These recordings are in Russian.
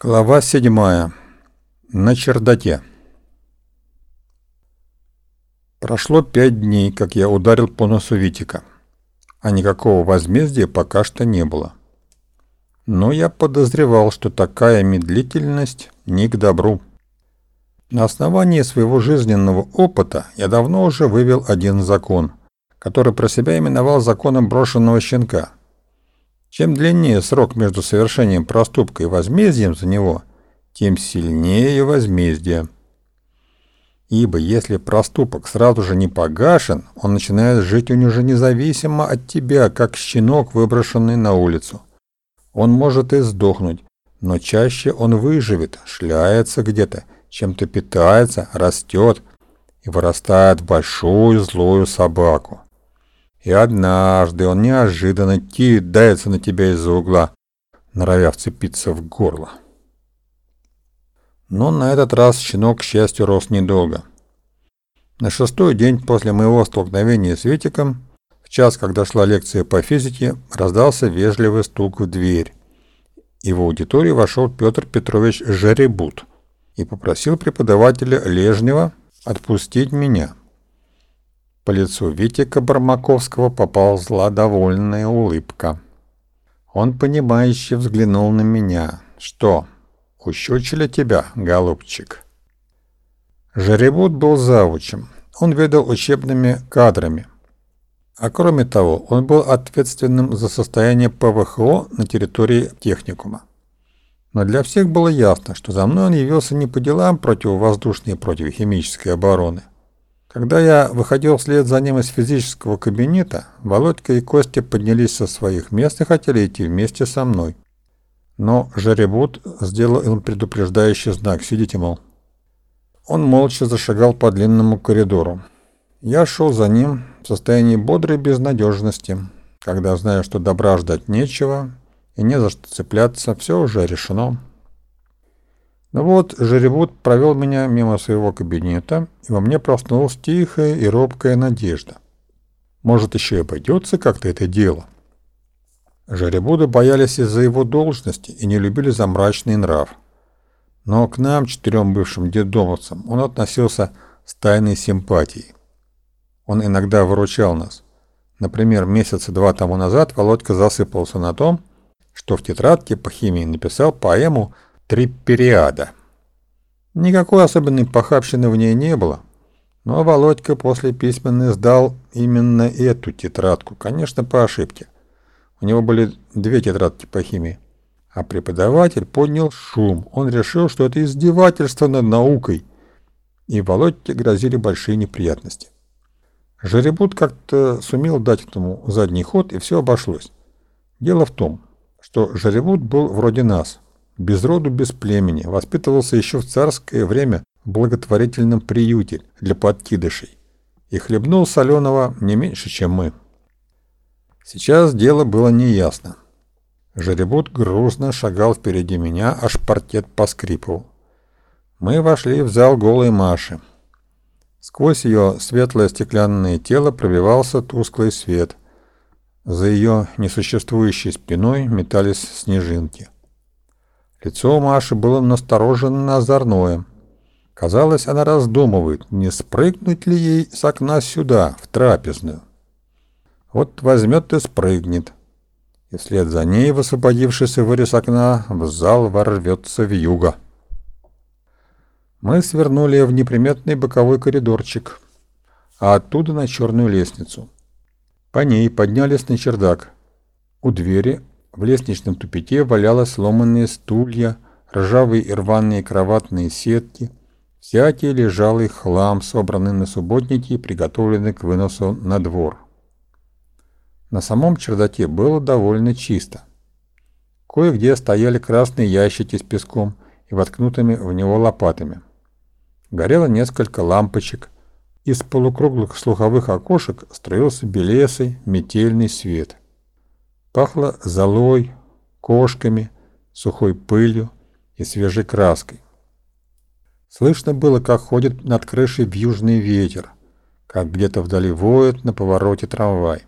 Глава седьмая. На чердаке. Прошло пять дней, как я ударил по носу Витика, а никакого возмездия пока что не было. Но я подозревал, что такая медлительность не к добру. На основании своего жизненного опыта я давно уже вывел один закон, который про себя именовал законом брошенного щенка – чем длиннее срок между совершением проступка и возмездием за него, тем сильнее возмездие. Ибо если проступок сразу же не погашен, он начинает жить уже независимо от тебя, как щенок, выброшенный на улицу. Он может и сдохнуть, но чаще он выживет, шляется где-то, чем-то питается, растет и вырастает в большую злую собаку. И однажды он неожиданно кидается на тебя из-за угла, норовя вцепиться в горло. Но на этот раз щенок, к счастью, рос недолго. На шестой день после моего столкновения с Витиком, в час, когда шла лекция по физике, раздался вежливый стук в дверь. И в аудиторию вошел Петр Петрович Жеребут и попросил преподавателя Лежнева отпустить меня. По лицу Витика Бармаковского поползла довольная улыбка. Он понимающе взглянул на меня. «Что, ущучили тебя, голубчик?» Жеребут был завучем. Он ведал учебными кадрами. А кроме того, он был ответственным за состояние ПВХО на территории техникума. Но для всех было ясно, что за мной он явился не по делам противовоздушной и противохимической обороны, когда я выходил вслед за ним из физического кабинета, Володька и Костя поднялись со своих мест и хотели идти вместе со мной. Но Жеребут сделал им предупреждающий знак «Сидите, мол». Он молча зашагал по длинному коридору. Я шел за ним в состоянии бодрой безнадежности, когда знаю, что добра ждать нечего и не за что цепляться, все уже решено. Ну вот, Жеребут провел меня мимо своего кабинета, и во мне проснулась тихая и робкая надежда. Может, еще и обойдется как-то это дело. Жеребуды боялись из-за его должности и не любили за мрачный нрав. Но к нам, четырем бывшим детдомовцам, он относился с тайной симпатией. Он иногда выручал нас. Например, месяца два тому назад Володька засыпался на том, что в тетрадке по химии написал поэму Триппериада. Никакой особенной похабщины в ней не было, но Володька после письменной сдал именно эту тетрадку, конечно, по ошибке. У него были две тетрадки по химии. А преподаватель поднял шум. Он решил, что это издевательство над наукой. И Володьке грозили большие неприятности. Жеребут как-то сумел дать этому задний ход, и все обошлось. Дело в том, что Жеребут был вроде нас – без роду, без племени, воспитывался еще в царское время в благотворительном приюте для подкидышей и хлебнул соленого не меньше, чем мы. Сейчас дело было неясно. Жеребут грузно шагал впереди меня, аж портет поскрипывал. Мы вошли в зал голой Маши. Сквозь ее светлое стеклянное тело пробивался тусклый свет. За ее несуществующей спиной метались снежинки. Лицо Маши было настороженно озорное. Казалось, она раздумывает, не спрыгнуть ли ей с окна сюда, в трапезную. Вот возьмет и спрыгнет. И вслед за ней, в вырез окна, в зал ворвется вьюга. Мы свернули в неприметный боковой коридорчик, а оттуда на черную лестницу. По ней поднялись на чердак. У двери в лестничном тупике валялось сломанные стулья, ржавые и рваные кроватные сетки, всякий лежалый хлам, собранный на субботники и приготовленный к выносу на двор. На самом чердаке было довольно чисто. Кое-где стояли красные ящики с песком и воткнутыми в него лопатами. Горело несколько лампочек. Из полукруглых слуховых окошек строился белесый метельный свет – Пахло золой, кошками, сухой пылью и свежей краской. Слышно было, как ходит над крышей вьюжный ветер, как где-то вдали воет на повороте трамвай.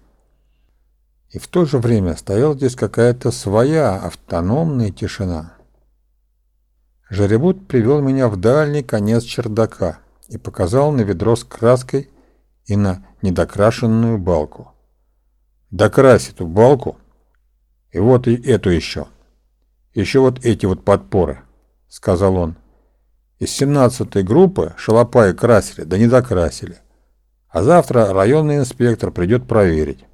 И в то же время стояла здесь какая-то своя автономная тишина. Жеребут привел меня в дальний конец чердака и показал на ведро с краской и на недокрашенную балку. «Докрась эту балку, и вот и эту еще. Еще вот эти вот подпоры», — сказал он. «Из семнадцатой группы шалопаи красили, да не докрасили. А завтра районный инспектор придет проверить».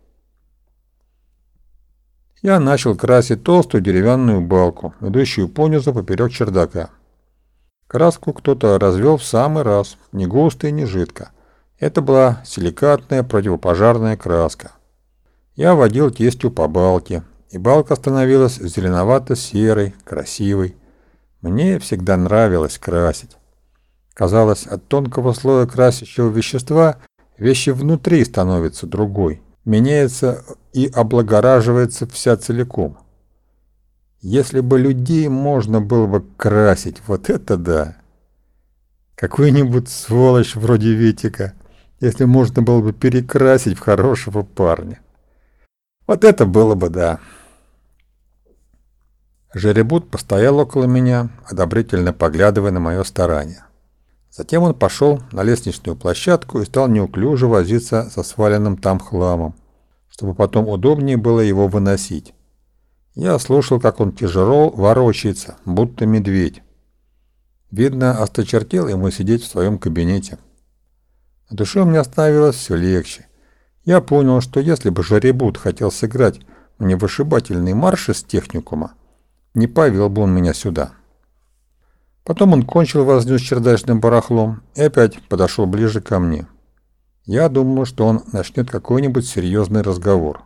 Я начал красить толстую деревянную балку, идущую понизу поперек чердака. Краску кто-то развел в самый раз, не густо и не жидко. Это была силикатная противопожарная краска. Я водил тестью по балке, и балка становилась зеленовато-серой, красивой. Мне всегда нравилось красить. Казалось, от тонкого слоя красящего вещества вещи внутри становятся другой, меняется и облагораживается вся целиком. Если бы людей можно было бы красить, вот это да! Какой-нибудь сволочь вроде Витика, если можно было бы перекрасить в хорошего парня. Вот это было бы да. Жеребут постоял около меня, одобрительно поглядывая на мое старание. Затем он пошел на лестничную площадку и стал неуклюже возиться со сваленным там хламом чтобы потом удобнее было его выносить. Я слушал, как он тяжело ворочается, будто медведь. Видно, осточертел ему сидеть в своем кабинете. На душе у меня становилось все легче. Я понял, что если бы Жаребут хотел сыграть мне вышибательный марш из техникума, не повел бы он меня сюда. Потом он кончил возню с чердачным барахлом и опять подошел ближе ко мне. Я думал, что он начнет какой-нибудь серьезный разговор.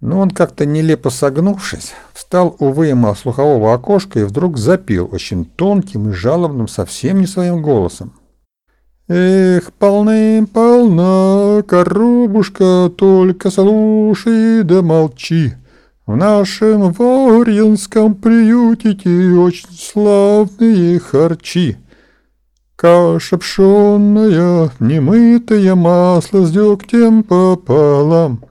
Но он как-то нелепо согнувшись, встал у выема слухового окошка и вдруг запил очень тонким и жалобным, совсем не своим голосом. Эх, полным-полна коробушка, только слушай да молчи. В нашем Ворьинском приютике очень славные харчи. Каша пшенная, немытое масло с дегтем пополам.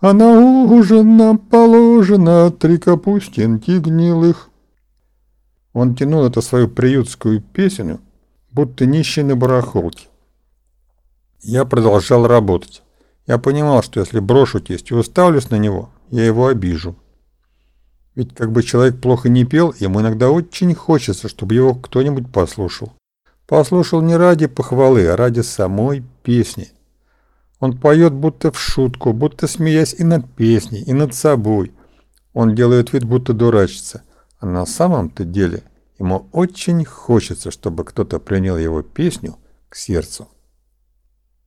А на ужин нам положено три капустинки гнилых. Он тянул эту свою приютскую песню, будто нищий на барахолке. Я продолжал работать. Я понимал, что если брошу тесть и уставлюсь на него, я его обижу. Ведь как бы человек плохо не пел, ему иногда очень хочется, чтобы его кто-нибудь послушал. Послушал не ради похвалы, а ради самой песни. Он поет будто в шутку, будто смеясь и над песней, и над собой. Он делает вид, будто дурачится, а на самом-то деле ему очень хочется, чтобы кто-то принял его песню к сердцу.